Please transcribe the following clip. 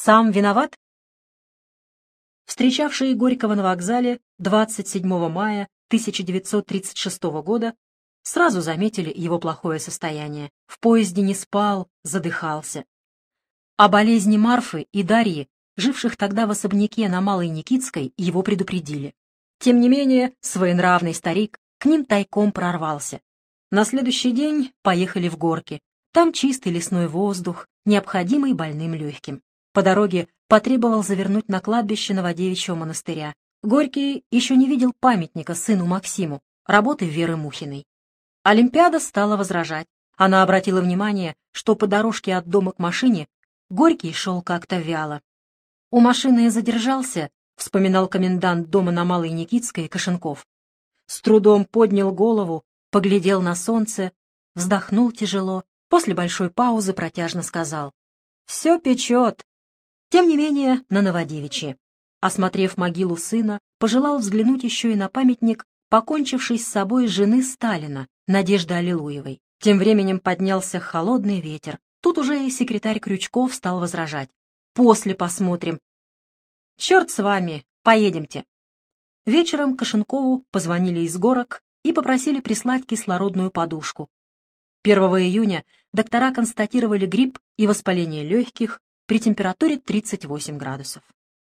Сам виноват? Встречавшие Горького на вокзале 27 мая 1936 года сразу заметили его плохое состояние. В поезде не спал, задыхался. О болезни Марфы и Дарьи, живших тогда в особняке на Малой Никитской, его предупредили. Тем не менее, своенравный старик к ним тайком прорвался. На следующий день поехали в горки. Там чистый лесной воздух, необходимый больным легким. По дороге потребовал завернуть на кладбище Новодевичьего монастыря. Горький еще не видел памятника сыну Максиму, работы Веры Мухиной. Олимпиада стала возражать. Она обратила внимание, что по дорожке от дома к машине Горький шел как-то вяло. «У машины задержался», — вспоминал комендант дома на Малой Никитской Кошенков. С трудом поднял голову, поглядел на солнце, вздохнул тяжело, после большой паузы протяжно сказал. «Все печет». Тем не менее, на Новодевичье. Осмотрев могилу сына, пожелал взглянуть еще и на памятник, покончившей с собой жены Сталина, Надежды Аллилуевой. Тем временем поднялся холодный ветер. Тут уже и секретарь Крючков стал возражать. «После посмотрим». «Черт с вами, поедемте». Вечером Кошенкову позвонили из горок и попросили прислать кислородную подушку. 1 июня доктора констатировали грипп и воспаление легких при температуре 38 градусов.